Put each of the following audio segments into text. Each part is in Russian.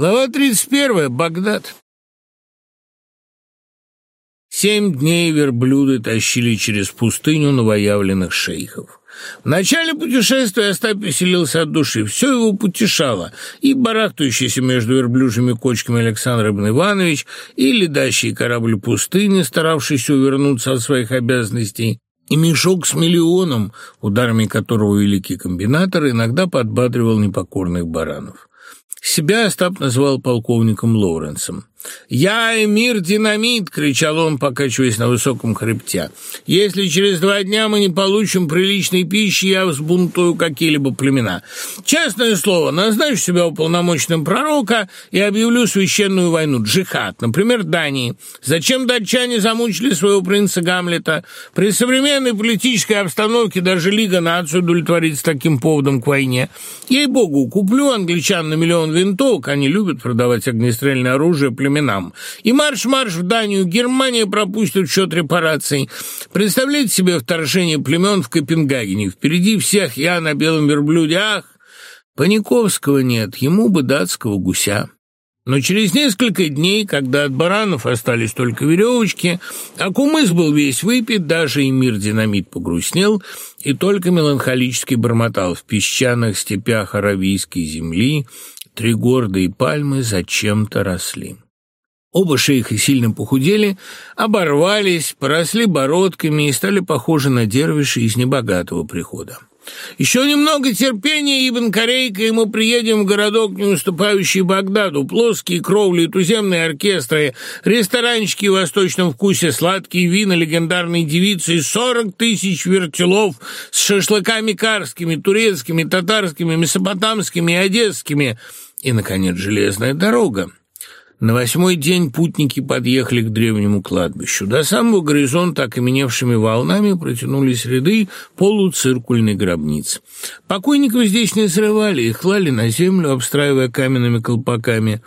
Глава 31. Багдад. Семь дней верблюды тащили через пустыню новоявленных шейхов. В начале путешествия Остап веселился от души, все его потешало, и барахтающийся между верблюжьими кочками Александр Иванович, и ледащий корабль пустыни, старавшийся увернуться от своих обязанностей, и мешок с миллионом, ударами которого великий комбинатор иногда подбадривал непокорных баранов себя стап назвал полковником Лоуренсом. Я мир динамит!» — кричал он, покачиваясь на высоком хребте. «Если через два дня мы не получим приличной пищи, я взбунтую какие-либо племена. Честное слово, назначу себя уполномоченным пророка и объявлю священную войну, джихад, например, Дании. Зачем датчане замучили своего принца Гамлета? При современной политической обстановке даже Лига нацию удовлетворится таким поводом к войне. Ей-богу, куплю англичан на миллион винтовок, они любят продавать огнестрельное оружие племен временам. И марш-марш в Данию, Германия пропустит счет репараций. Представляете себе вторжение племен в Копенгагене. Впереди всех я на белом верблюде. Ах, Паниковского нет, ему бы датского гуся. Но через несколько дней, когда от баранов остались только веревочки, а кумыс был весь выпит, даже и мир динамит погрустнел и только меланхолически бормотал в песчаных степях аравийской земли, три гордые пальмы зачем-то росли. Оба шейха сильно похудели, оборвались, поросли бородками и стали похожи на дервиши из небогатого прихода. «Еще немного терпения, Ибн Корейка, и мы приедем в городок, не уступающий Багдаду. Плоские кровли, туземные оркестры, ресторанчики в восточном вкусе, сладкие вина, легендарные девицы и сорок тысяч вертелов с шашлыками карскими, турецкими, татарскими, месопотамскими и одесскими. И, наконец, железная дорога» На восьмой день путники подъехали к древнему кладбищу. До самого горизонта окаменевшими волнами протянулись ряды полуциркульной гробниц. Покойников здесь не срывали, и хлали на землю, обстраивая каменными колпаками.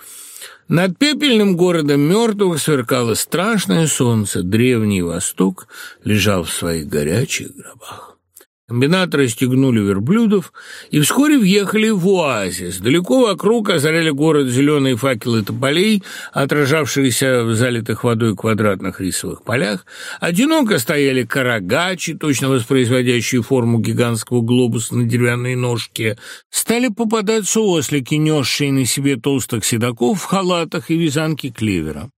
Над пепельным городом мертвых сверкало страшное солнце. Древний Восток лежал в своих горячих гробах. Комбинатор стегнули верблюдов и вскоре въехали в оазис. Далеко вокруг озаряли город зеленые факелы тополей, отражавшиеся в залитых водой квадратных рисовых полях. Одиноко стояли карагачи, точно воспроизводящие форму гигантского глобуса на деревянной ножке. Стали попадаться ослики, несшие на себе толстых седаков в халатах и вязанки клевера.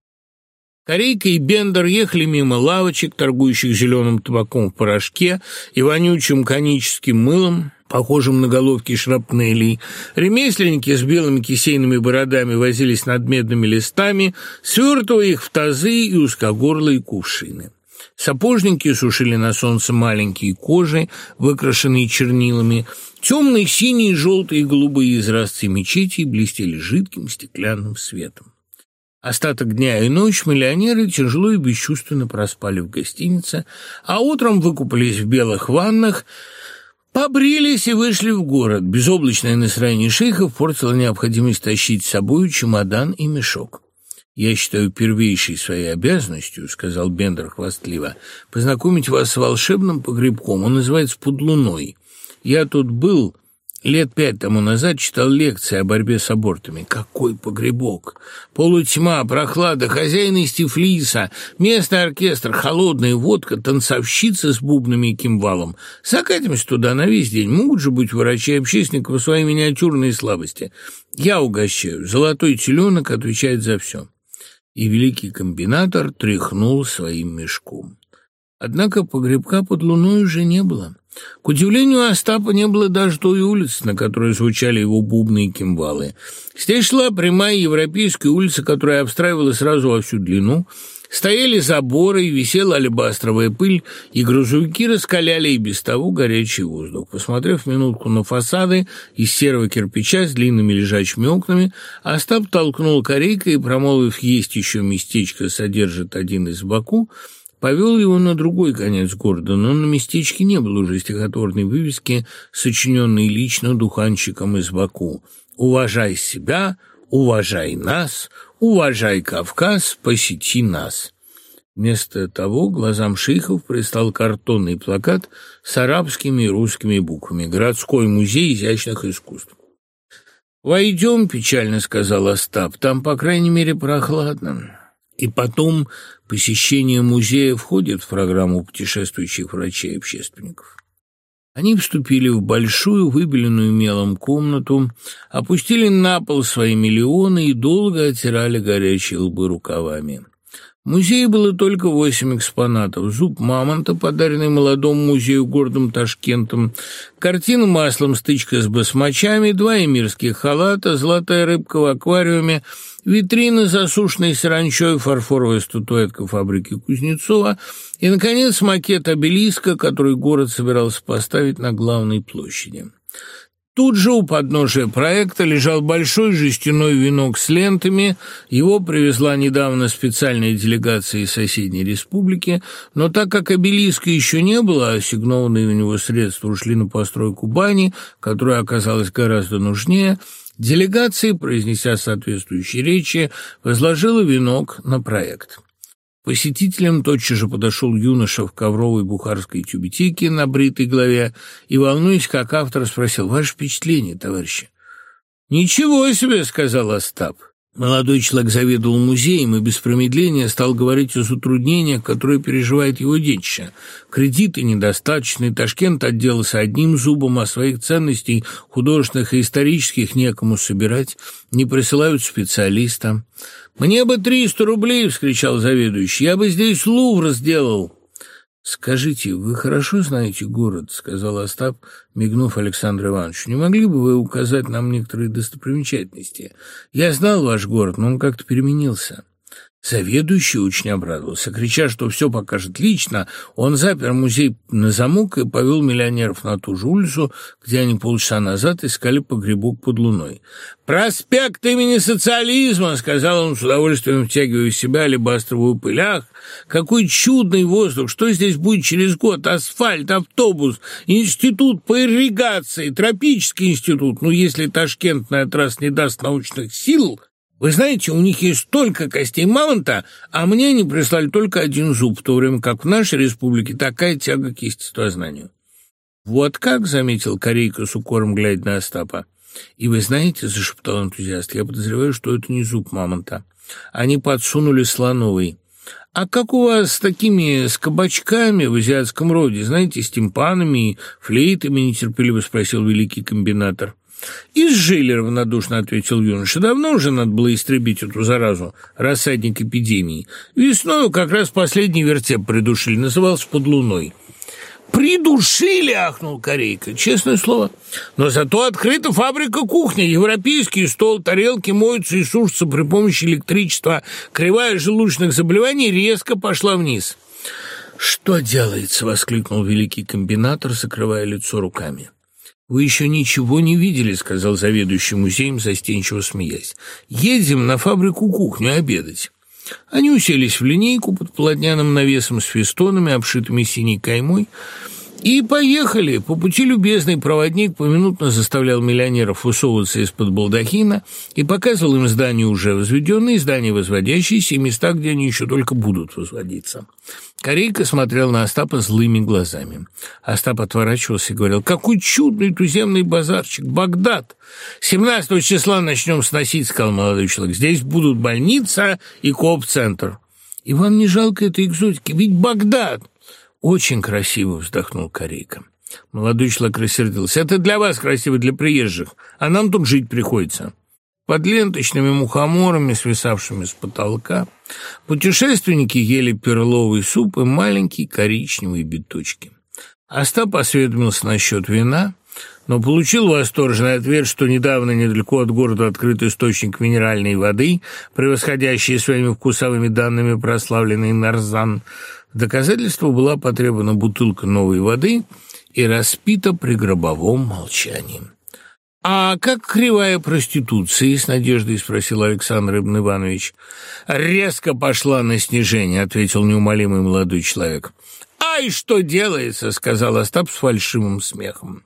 Корейка и Бендер ехали мимо лавочек, торгующих зеленым табаком в порошке и вонючим коническим мылом, похожим на головки шрапнелей. Ремесленники с белыми кисейными бородами возились над медными листами, свертывая их в тазы и узкогорлые кувшины. Сапожники сушили на солнце маленькие кожи, выкрашенные чернилами. Темные, синие, желтые и голубые изразцы мечети блестели жидким стеклянным светом. Остаток дня и ночь миллионеры тяжело и бесчувственно проспали в гостинице, а утром выкупались в белых ваннах, побрились и вышли в город. Безоблачное настроение шейхов портило необходимость тащить с собой чемодан и мешок. «Я считаю первейшей своей обязанностью, — сказал Бендер хвастливо, — познакомить вас с волшебным погребком. Он называется подлунной. Я тут был Лет пять тому назад читал лекции о борьбе с абортами. Какой погребок! Полутьма, прохлада, хозяин из Тифлиса, местный оркестр, холодная водка, танцовщица с бубнами и кимвалом. Закатимся туда на весь день. Могут же быть врачи и общественников свои миниатюрные слабости. Я угощаю. Золотой теленок отвечает за все. И великий комбинатор тряхнул своим мешком. Однако погребка под луной уже не было. К удивлению Остапа не было даже той улицы, на которой звучали его бубны и кимвалы. Здесь шла прямая европейская улица, которая обстраивала сразу во всю длину. Стояли заборы, и висела алебастровая пыль, и грузовики раскаляли и без того горячий воздух. Посмотрев минутку на фасады из серого кирпича с длинными лежачими окнами, Остап толкнул корейкой и, промолвив «Есть еще местечко, содержит один из боку», повел его на другой конец города, но на местечке не было уже стихотворной вывески, сочиненной лично духанчиком из Баку. «Уважай себя, уважай нас, уважай Кавказ, посети нас». Вместо того глазам шейхов пристал картонный плакат с арабскими и русскими буквами «Городской музей изящных искусств». «Войдем», – печально сказал Остап, – «там, по крайней мере, прохладно». И потом посещение музея входит в программу путешествующих врачей и общественников. Они вступили в большую, выбеленную мелом комнату, опустили на пол свои миллионы и долго оттирали горячие лбы рукавами. Музей было только восемь экспонатов. Зуб мамонта, подаренный молодому музею городом Ташкентом, картина маслом «Стычка с басмачами», два эмирских халата, золотая рыбка в аквариуме, витрина засушной саранчой, фарфоровая статуэтка фабрики Кузнецова и, наконец, макет обелиска, который город собирался поставить на главной площади. Тут же у подножия проекта лежал большой жестяной венок с лентами, его привезла недавно специальная делегация из соседней республики, но так как обелиска еще не было, ассигнованные у него средства ушли на постройку бани, которая оказалась гораздо нужнее, делегация, произнеся соответствующие речи, возложила венок на проект. Посетителем тотчас же подошел юноша в ковровой бухарской тюбетейке на бритой голове и, волнуясь, как автор, спросил «Ваше впечатление, товарищи?» «Ничего себе!» — сказал Остап. Молодой человек заведовал музеем и без промедления стал говорить о затруднениях, которые переживает его детище. Кредиты недостаточны, Ташкент отделался одним зубом, а своих ценностей художественных и исторических некому собирать, не присылают специалистам. «Мне бы триста рублей!» — вскричал заведующий. «Я бы здесь лувр сделал!» «Скажите, вы хорошо знаете город?» — сказал Остап, мигнув Александру Ивановичу. «Не могли бы вы указать нам некоторые достопримечательности? Я знал ваш город, но он как-то переменился» заведующий очень обрадовался, крича, что все покажет лично, он запер музей на замок и повел миллионеров на ту же улицу, где они полчаса назад искали погребок под луной. «Проспект имени социализма!» — сказал он с удовольствием, втягивая в себя алебастровую пылях. «Какой чудный воздух! Что здесь будет через год? Асфальт, автобус, институт по ирригации, тропический институт. Ну, если Ташкент на этот раз не даст научных сил, вы знаете, у них есть столько костей мамонта, а мне они прислали только один зуб, в то время как в нашей республике такая тяга к естествознанию. «Вот как», — заметил Корейка с укором, глядя на Остапа. «И вы знаете», — зашептал энтузиаст, — «я подозреваю, что это не зуб мамонта. Они подсунули слоновый». «А как у вас с такими, с в азиатском роде, знаете, с тимпанами и флейтами?» — нетерпеливо спросил великий комбинатор. И с Жиллером ответил юноша. Давно уже надо было истребить эту заразу, рассадник эпидемии. Весною как раз последний вертеп придушили, назывался «Под луной». «Придушили!» – ахнул Корейка. Честное слово. Но зато открыта фабрика кухни. Европейский стол, тарелки моются и сушатся при помощи электричества. Кривая желудочных заболеваний резко пошла вниз. «Что делается?» – воскликнул великий комбинатор, закрывая лицо руками. Вы еще ничего не видели, сказал заведующий музеем застенчиво смеясь. Едем на фабрику кухню обедать. Они уселись в линейку под полотняным навесом с фестонами, обшитыми синей каймой, и поехали. По пути любезный проводник поминутно заставлял миллионеров высовываться из-под балдахина и показывал им здания уже возведенные, здания возводящиеся и места, где они еще только будут возводиться. Корейка смотрел на Остапа злыми глазами. Остап отворачивался и говорил, «Какой чудный туземный базарчик! Багдад! 17 числа начнем сносить, — сказал молодой человек. Здесь будут больница и коп-центр. И вам не жалко этой экзотики? Ведь Багдад!» «Очень красиво!» — вздохнул Корейка. Молодой человек рассердился. «Это для вас красиво, для приезжих, а нам тут жить приходится». Под ленточными мухоморами, свисавшими с потолка, путешественники ели перловый суп и маленькие коричневые биточки. Остап осведомился насчет вина, но получил восторженный ответ, что недавно недалеко от города открыт источник минеральной воды, превосходящий своими вкусовыми данными прославленный Нарзан. В доказательство была потребована бутылка новой воды и распита при гробовом молчании. «А как кривая проституция? — с надеждой спросил Александр Ибн Иванович. «Резко пошла на снижение», — ответил неумолимый молодой человек. «Ай, что делается!» — сказал Остап с фальшивым смехом.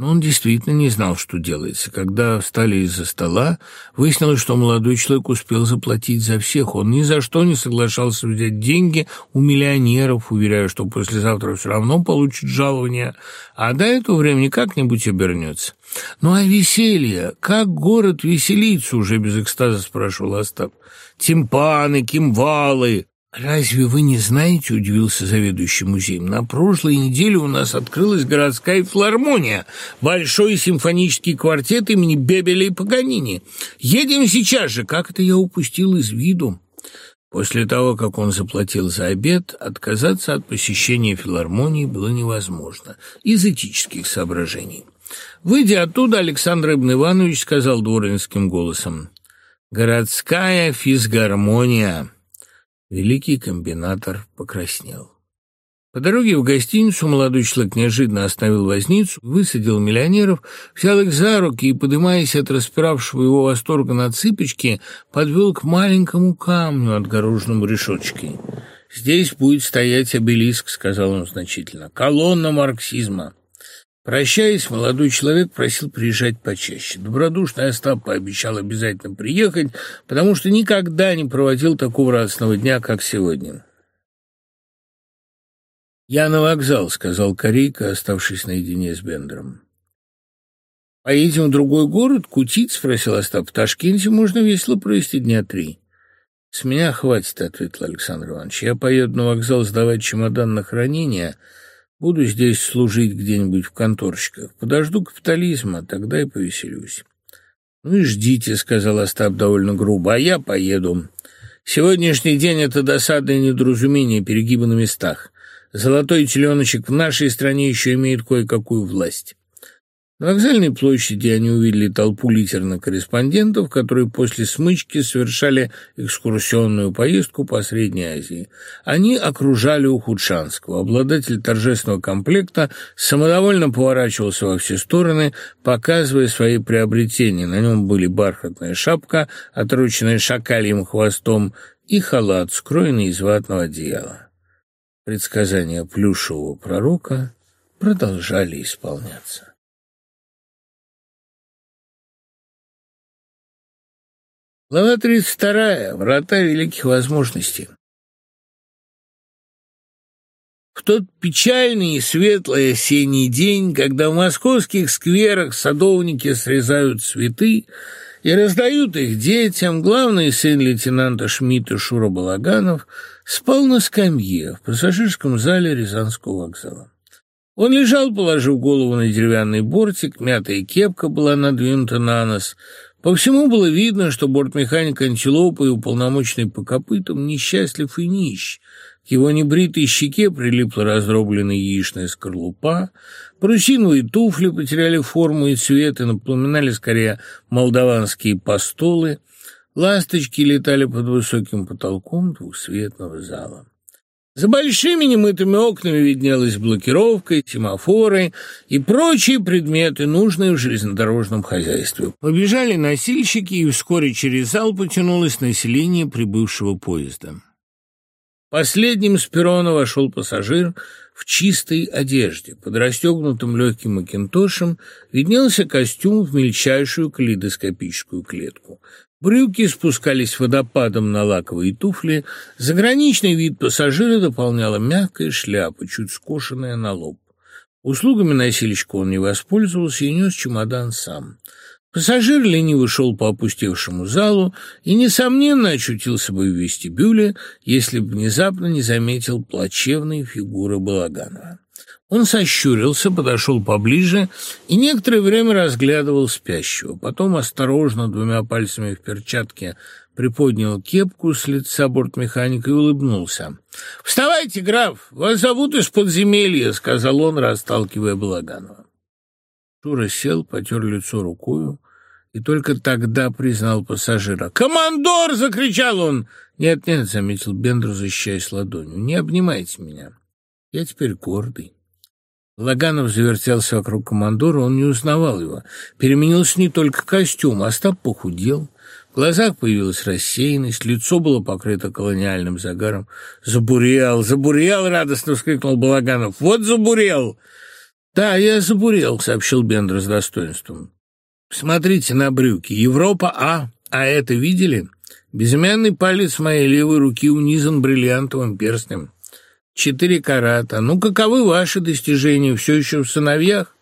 Но он действительно не знал, что делается. Когда встали из-за стола, выяснилось, что молодой человек успел заплатить за всех. Он ни за что не соглашался взять деньги у миллионеров, уверяя, что послезавтра все равно получит жалование, а до этого времени как-нибудь обернется. «Ну а веселье? Как город веселится?» — уже без экстаза спрашивал Остап. «Тимпаны, кимвалы, Разве вы не знаете, удивился заведующий музеем, на прошлой неделе у нас открылась городская филармония, большой симфонический квартет имени Бебеля и Паганини. Едем сейчас же, как это я упустил из виду. После того, как он заплатил за обед, отказаться от посещения филармонии было невозможно из этических соображений. Выйдя оттуда, Александр Ибн Иванович сказал дворинским голосом, «Городская физгармония». Великий комбинатор покраснел. По дороге в гостиницу молодой человек неожиданно остановил возницу, высадил миллионеров, взял их за руки и, поднимаясь от распиравшего его восторга на цыпочки, подвел к маленькому камню, отгороженному решеточкой. «Здесь будет стоять обелиск», — сказал он значительно, — «колонна марксизма». Прощаясь, молодой человек просил приезжать почаще. Добродушный Остап пообещал обязательно приехать, потому что никогда не проводил такого радостного дня, как сегодня. «Я на вокзал», — сказал Корейка, оставшись наедине с Бендером. «Поедем в другой город, кутить?» — спросил Остап. «В Ташкенте можно весело провести дня три». «С меня хватит», — ответил Александр Иванович. «Я поеду на вокзал сдавать чемодан на хранение». Буду здесь служить где-нибудь в конторщиках. Подожду капитализма, тогда и повеселюсь. — Ну и ждите, — сказал Остап довольно грубо, — а я поеду. Сегодняшний день — это досадное недоразумение, перегибы на местах. Золотой теленочек в нашей стране еще имеет кое-какую власть. На вокзальной площади они увидели толпу литерно-корреспондентов, которые после смычки совершали экскурсионную поездку по Средней Азии. Они окружали Ухудшанского. Обладатель торжественного комплекта самодовольно поворачивался во все стороны, показывая свои приобретения. На нем были бархатная шапка, отрученная шакальем хвостом, и халат, скроенный из ватного одеяла. Предсказания плюшевого пророка продолжали исполняться. Глава 32. Врата великих возможностей. В тот печальный и светлый осенний день, когда в московских скверах садовники срезают цветы и раздают их детям, главный сын лейтенанта Шмидта Шура Балаганов спал на скамье в пассажирском зале Рязанского вокзала. Он лежал, положив голову на деревянный бортик, мятая кепка была надвинута на нос – по всему было видно, что бортмеханик Антилопы и уполномоченный по копытам несчастлив и нищ. К его небритой щеке прилипла раздробленная яичная скорлупа, парусиновые туфли потеряли форму и цвет и напоминали скорее молдаванские постолы, ласточки летали под высоким потолком двухсветного зала. За большими немытыми окнами виднелась блокировка, семафоры и прочие предметы, нужные в железнодорожном хозяйстве. Побежали носильщики, и вскоре через зал потянулось население прибывшего поезда. Последним с перрона вошел пассажир в чистой одежде. Под расстегнутым легким макинтошем виднелся костюм в мельчайшую калейдоскопическую клетку. Брюки спускались водопадом на лаковые туфли, заграничный вид пассажира дополняла мягкая шляпа, чуть скошенная на лоб. Услугами носильщика он не воспользовался и нес чемодан сам. Пассажир лениво шел по опустевшему залу и, несомненно, очутился бы в вестибюле, если бы внезапно не заметил плачевные фигуры Балаганова. Он сощурился, подошел поближе и некоторое время разглядывал спящего. Потом осторожно двумя пальцами в перчатке приподнял кепку с лица бортмеханика и улыбнулся. «Вставайте, граф! Вас зовут из подземелья!» — сказал он, расталкивая Балаганова. Шура сел, потер лицо рукою и только тогда признал пассажира. «Командор!» — закричал он. «Нет-нет», — заметил Бендер, защищаясь ладонью, — «не обнимайте меня. Я теперь гордый». Лаганов завертелся вокруг командора, он не узнавал его. Переменился не только костюм, а Остап похудел. В глазах появилась рассеянность, лицо было покрыто колониальным загаром. «Забурел, забурел!» — радостно вскрикнул Балаганов. «Вот забурел!» «Да, я забурел», — сообщил Бендер с достоинством. «Смотрите на брюки. Европа А. А это видели? Безымянный палец моей левой руки унизан бриллиантовым перстнем» четыре карата. Ну, каковы ваши достижения все еще в сыновьях?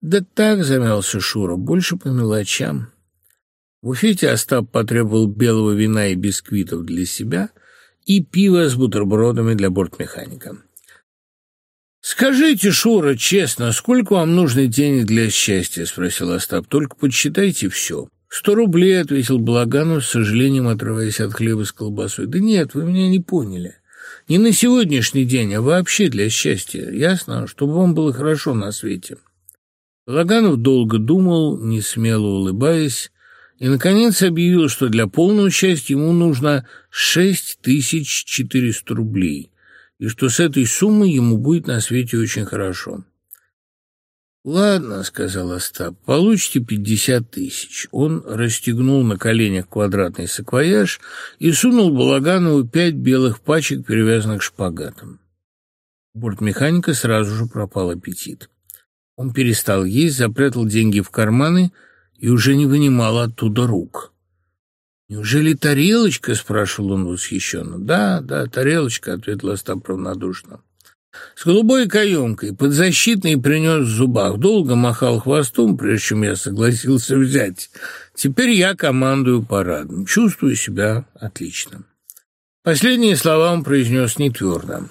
Да так, замялся Шура, больше по мелочам. В уфете Остап потребовал белого вина и бисквитов для себя и пива с бутербродами для бортмеханика. «Скажите, Шура, честно, сколько вам нужно денег для счастья?» — спросил Остап. «Только подсчитайте все». «Сто рублей», — ответил Балаганов, с сожалением отрываясь от хлеба с колбасой. «Да нет, вы меня не поняли. Не на сегодняшний день, а вообще для счастья. Ясно, чтобы вам было хорошо на свете. Лаганов долго думал, не смело улыбаясь, и, наконец, объявил, что для полного счастья ему нужно 6400 рублей, и что с этой суммой ему будет на свете очень хорошо. Ладно, сказал Остап, получите пятьдесят тысяч. Он расстегнул на коленях квадратный саквояж и сунул Балаганову пять белых пачек, перевязанных шпагатом. Бортмеханика сразу же пропал аппетит. Он перестал есть, запрятал деньги в карманы и уже не вынимал оттуда рук. «Неужели тарелочка?» — спрашивал он восхищенно. «Да, да, тарелочка», — ответил Остап равнодушно. С голубой каемкой, подзащитный принес в зубах. Долго махал хвостом, прежде чем я согласился взять. Теперь я командую парадом. Чувствую себя отлично. Последние слова он произнес не твердо.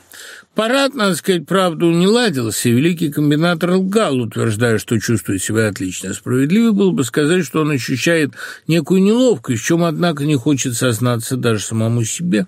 Парад, надо сказать, правду не ладился, и великий комбинатор лгал, утверждая, что чувствует себя отлично. Справедливо было бы сказать, что он ощущает некую неловкость, в чем, однако, не хочет сознаться даже самому себе.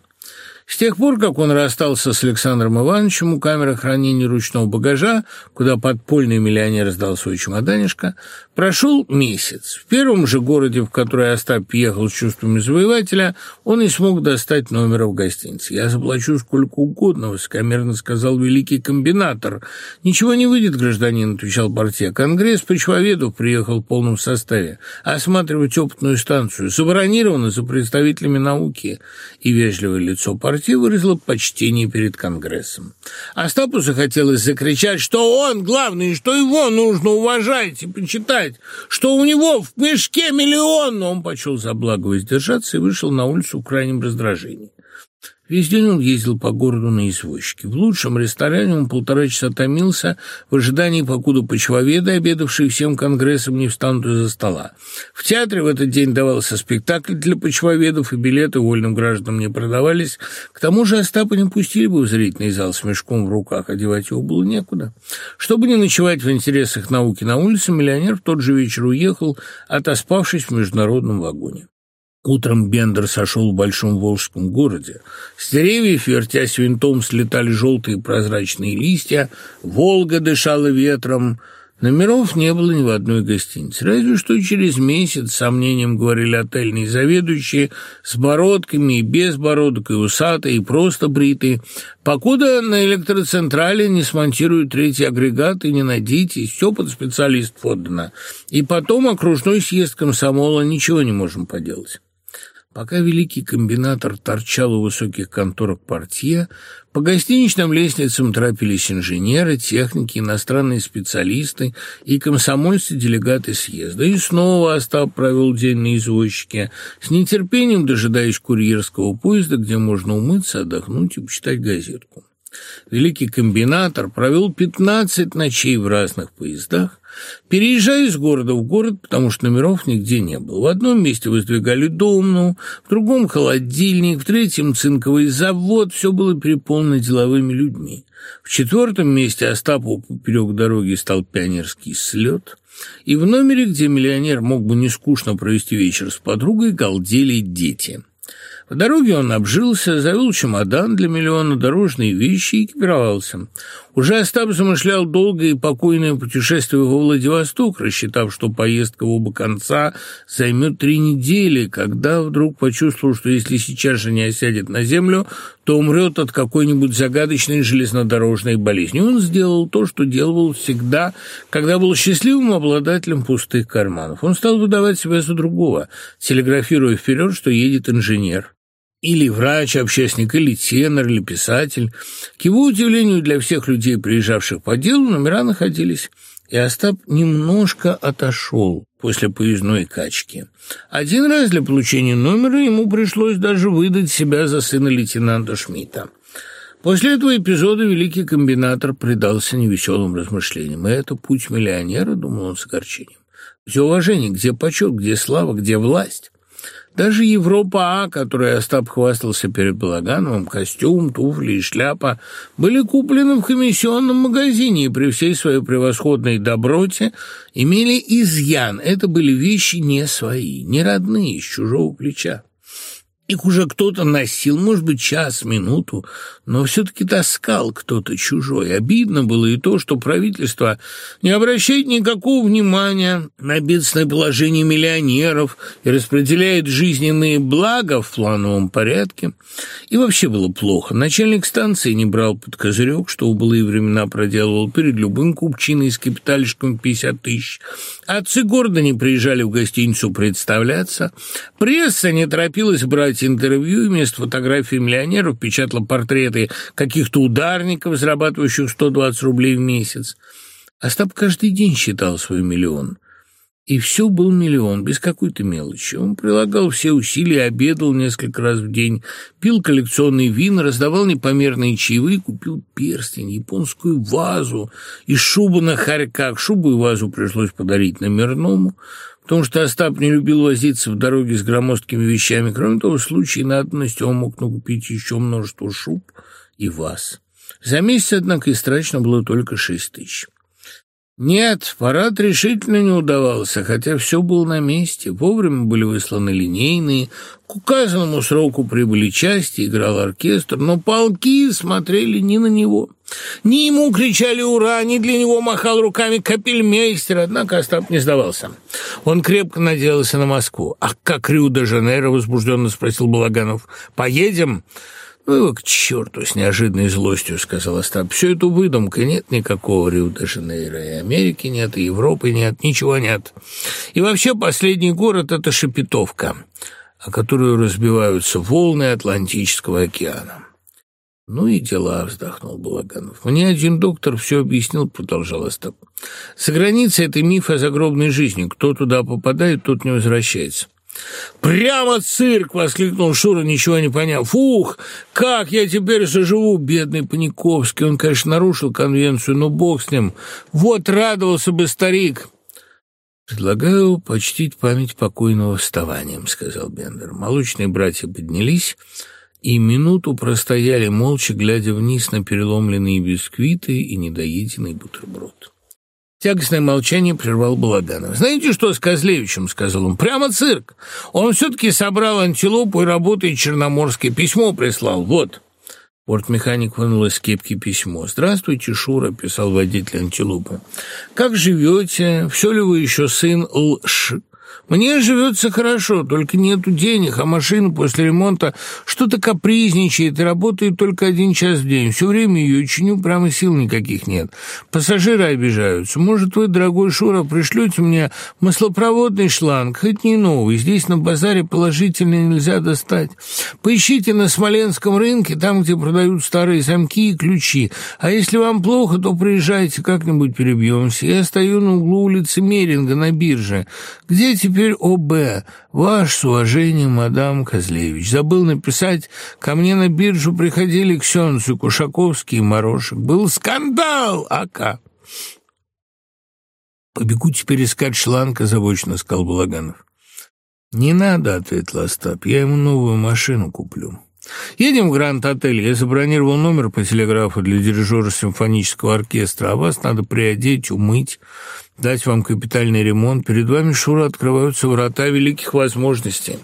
С тех пор, как он расстался с Александром Ивановичем, у камеры хранения ручного багажа, куда подпольный миллионер сдал свой чемоданишко, прошел месяц. В первом же городе, в который Остап ехал с чувствами завоевателя, он не смог достать номера в гостинице. «Я заплачу сколько угодно», — высокомерно сказал великий комбинатор. «Ничего не выйдет, гражданин», — отвечал партия. «Конгресс по почвоведов приехал в полном составе. Осматривать опытную станцию. Забронировано за представителями науки». И вежливое лицо партии партии выразила почтение перед Конгрессом. Остапусу хотелось закричать, что он главный, что его нужно уважать и почитать, что у него в мешке миллион, но он почел за благо воздержаться и вышел на улицу в крайнем раздражении. Везде он ездил по городу на извозчике. В лучшем ресторане он полтора часа томился в ожидании, покуда почвоведы, обедавшие всем конгрессом, не встанут из-за стола. В театре в этот день давался спектакль для почвоведов, и билеты вольным гражданам не продавались. К тому же Остапа не пустили бы в зрительный зал с мешком в руках, одевать его было некуда. Чтобы не ночевать в интересах науки на улице, миллионер в тот же вечер уехал, отоспавшись в международном вагоне. Утром Бендер сошел в большом волжском городе. С деревьев, вертясь винтом, слетали желтые прозрачные листья, Волга дышала ветром, Номеров не было ни в одной гостинице, разве что через месяц, с сомнением говорили отельные заведующие, с бородками и без бородок, и усатые, и просто бритые, покуда на электроцентрале не смонтируют третий агрегат и не надейтесь, все под специалист подано. И потом окружной съезд комсомола ничего не можем поделать. Пока великий комбинатор торчал у высоких конторок портье, по гостиничным лестницам трапились инженеры, техники, иностранные специалисты и комсомольцы-делегаты съезда. И снова Остап провел день на извозчике, с нетерпением дожидаясь курьерского поезда, где можно умыться, отдохнуть и почитать газетку. Великий комбинатор провел 15 ночей в разных поездах, Переезжая из города в город, потому что номеров нигде не было. В одном месте воздвигали домну, в другом холодильник, в третьем цинковый завод. Все было переполнено деловыми людьми. В четвертом месте Остапу поперек дороги стал пионерский слет. И в номере, где миллионер мог бы нескучно провести вечер с подругой, галдели дети. По дороге он обжился, завел чемодан для миллиона дорожной вещи и экипировался. Уже Остап замышлял долгое и покойное путешествие во Владивосток, рассчитав, что поездка в оба конца займет три недели, когда вдруг почувствовал, что если сейчас же не осядет на землю, то умрет от какой-нибудь загадочной железнодорожной болезни. Он сделал то, что делал всегда, когда был счастливым обладателем пустых карманов. Он стал выдавать себя за другого, телеграфируя вперед, что едет инженер или врач, общественник, или тенор, или писатель. К его удивлению, для всех людей, приезжавших по делу, номера находились, и Остап немножко отошел после поездной качки. Один раз для получения номера ему пришлось даже выдать себя за сына лейтенанта Шмидта. После этого эпизода великий комбинатор предался невеселым размышлениям. И это путь миллионера, думал он с огорчением. Где уважение, где почет, где слава, где власть? Даже Европа А, которой Остап хвастался перед Балагановым, костюм, туфли и шляпа, были куплены в комиссионном магазине и при всей своей превосходной доброте имели изъян. Это были вещи не свои, не родные, с чужого плеча. Охотник уже кто-то носил, может быть, час, минуту, но все-таки таскал кто-то чужой. Обидно было и то, что правительство не обращает никакого внимания на бедственное положение миллионеров и распределяет жизненные блага в плановом порядке. И вообще было плохо. Начальник станции не брал под козырек, что в былые времена проделывал перед любым купчиной с капитальщиком 50 тысяч. Отцы города не приезжали в гостиницу представляться. Пресса не торопилась брать интервью и вместо фотографии миллионеров печатала портреты каких-то ударников, зарабатывающих 120 рублей в месяц. Остап каждый день считал свой миллион. И все был миллион, без какой-то мелочи. Он прилагал все усилия, обедал несколько раз в день, пил коллекционный вин, раздавал непомерные чаевые, купил перстень, японскую вазу и шубу на хорьках. Шубу и вазу пришлось подарить номерному – том, что Остап не любил возиться в дороге с громоздкими вещами. Кроме того, в случае надобности он мог накупить еще множество шуб и вас. За месяц, однако, истрачено было только шесть тысяч. Нет, парад решительно не удавался, хотя все было на месте. Вовремя были высланы линейные, к указанному сроку прибыли части, играл оркестр, но полки смотрели не на него. Ни ему кричали «Ура!», ни для него махал руками капельмейстер, однако Остап не сдавался. Он крепко надеялся на Москву. «А как Рио-де-Жанейро?» — возбужденно спросил Балаганов. «Поедем?» «Вы к черту!» — с неожиданной злостью сказал Остап. «Все это выдумка. Нет никакого Рио-де-Жанейро. И Америки нет, и Европы нет, ничего нет. И вообще последний город — это Шепетовка, о которую разбиваются волны Атлантического океана». «Ну и дела», — вздохнул Балаганов. «Мне один доктор все объяснил», — продолжал Остап. «За границей это миф о загробной жизни. Кто туда попадает, тот не возвращается. Прямо цирк! — воскликнул Шура, ничего не поняв. «Фух! Как я теперь соживу, бедный Паниковский!» Он, конечно, нарушил конвенцию, но бог с ним. Вот радовался бы старик! «Предлагаю почтить память покойного вставанием», — сказал Бендер. Молочные братья поднялись и минуту простояли, молча глядя вниз на переломленные бисквиты и недоеденный бутерброд. Тягостное молчание прервал Балаганов. «Знаете что с Козлевичем?» — сказал он. «Прямо цирк. Он все-таки собрал антилопу и работает черноморский. Письмо прислал. Вот». Портмеханик вынул из кепки письмо. «Здравствуйте, Шура», — писал водитель антилопы. «Как живете? Все ли вы еще сын Лшк?» Мне живется хорошо, только нету денег, а машина после ремонта что-то капризничает и работает только один час в день. Все время ее чиню, прямо сил никаких нет. Пассажиры обижаются. Может, вы, дорогой Шура, пришлете мне маслопроводный шланг, хоть не новый. Здесь на базаре положительно нельзя достать. Поищите на Смоленском рынке, там, где продают старые замки и ключи. А если вам плохо, то приезжайте, как-нибудь перебьемся. Я стою на углу улицы Меринга на бирже. Где эти теперь ОБ, ваш с уважением, мадам Козлевич. Забыл написать, ко мне на биржу приходили Ксенцу, Кушаковский и Морошек. Был скандал, ака. «Побегу теперь искать шланг», — озабоченно сказал Балаганов. «Не надо», — ответил Остап, — «я ему новую машину куплю». Едем в Гранд-отель. Я забронировал номер по телеграфу для дирижера симфонического оркестра, а вас надо приодеть, умыть, дать вам капитальный ремонт. Перед вами, Шура, открываются врата великих возможностей.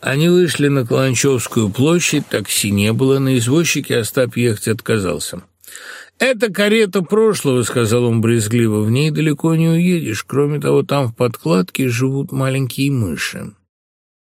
Они вышли на Каланчевскую площадь, такси не было, на извозчике Остап ехать отказался. «Это карета прошлого», — сказал он брезгливо, — «в ней далеко не уедешь. Кроме того, там в подкладке живут маленькие мыши».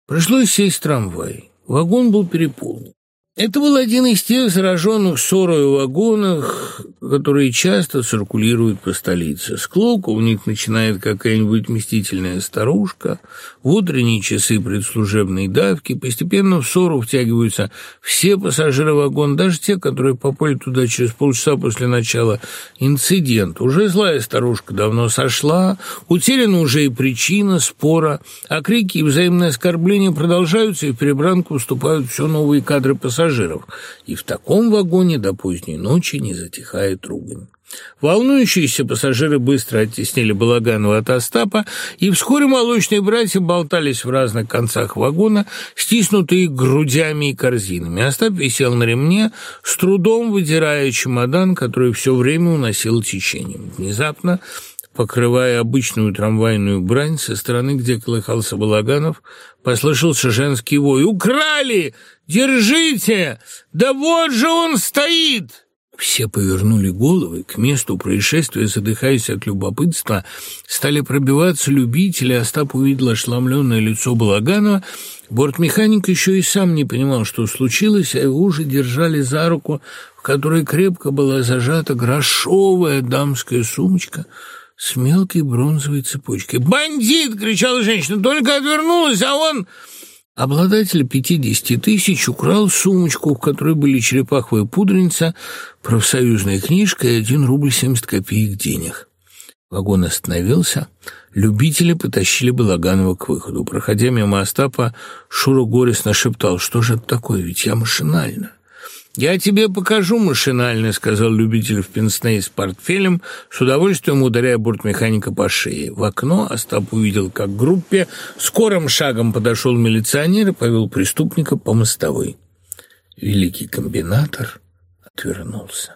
Пришлось сесть в трамвай. Вагон был переполнен. Это был один из тех зараженных ссорой вагонах, которые часто циркулируют по столице. Склок у них начинает какая-нибудь мстительная старушка. В утренние часы предслужебной давки постепенно в ссору втягиваются все пассажиры вагон, даже те, которые попали туда через полчаса после начала инцидента. Уже злая старушка давно сошла, утеряна уже и причина спора, а крики и взаимные оскорбления продолжаются, и в перебранку вступают все новые кадры пассажиров пассажиров и в таком вагоне до поздней ночи не затихает ругань. Волнующиеся пассажиры быстро оттеснили Балаганова от Остапа, и вскоре молочные братья болтались в разных концах вагона, стиснутые грудями и корзинами. Остап висел на ремне, с трудом выдирая чемодан, который все время уносил течением. Внезапно, покрывая обычную трамвайную брань, со стороны, где колыхался Балаганов, послышался женский вой «Украли!» Держите! Да вот же он стоит!» Все повернули головы к месту происшествия, задыхаясь от любопытства, стали пробиваться любители, Остап увидел ошламленное лицо Балаганова, бортмеханик еще и сам не понимал, что случилось, а его уже держали за руку, в которой крепко была зажата грошовая дамская сумочка с мелкой бронзовой цепочкой. «Бандит!» — кричала женщина, «только отвернулась, а он...» Обладатель 50 тысяч украл сумочку, в которой были черепаховая пудреница, профсоюзная книжка и 1 рубль 70 копеек денег. Вагон остановился. Любители потащили Балаганова к выходу. Проходя мимо Остапа, Шура горестно шептал, что же это такое, ведь я машинально. «Я тебе покажу машинально», — сказал любитель в пенсне с портфелем, с удовольствием ударяя бортмеханика по шее. В окно Остап увидел, как к группе скорым шагом подошел милиционер и повел преступника по мостовой. Великий комбинатор отвернулся.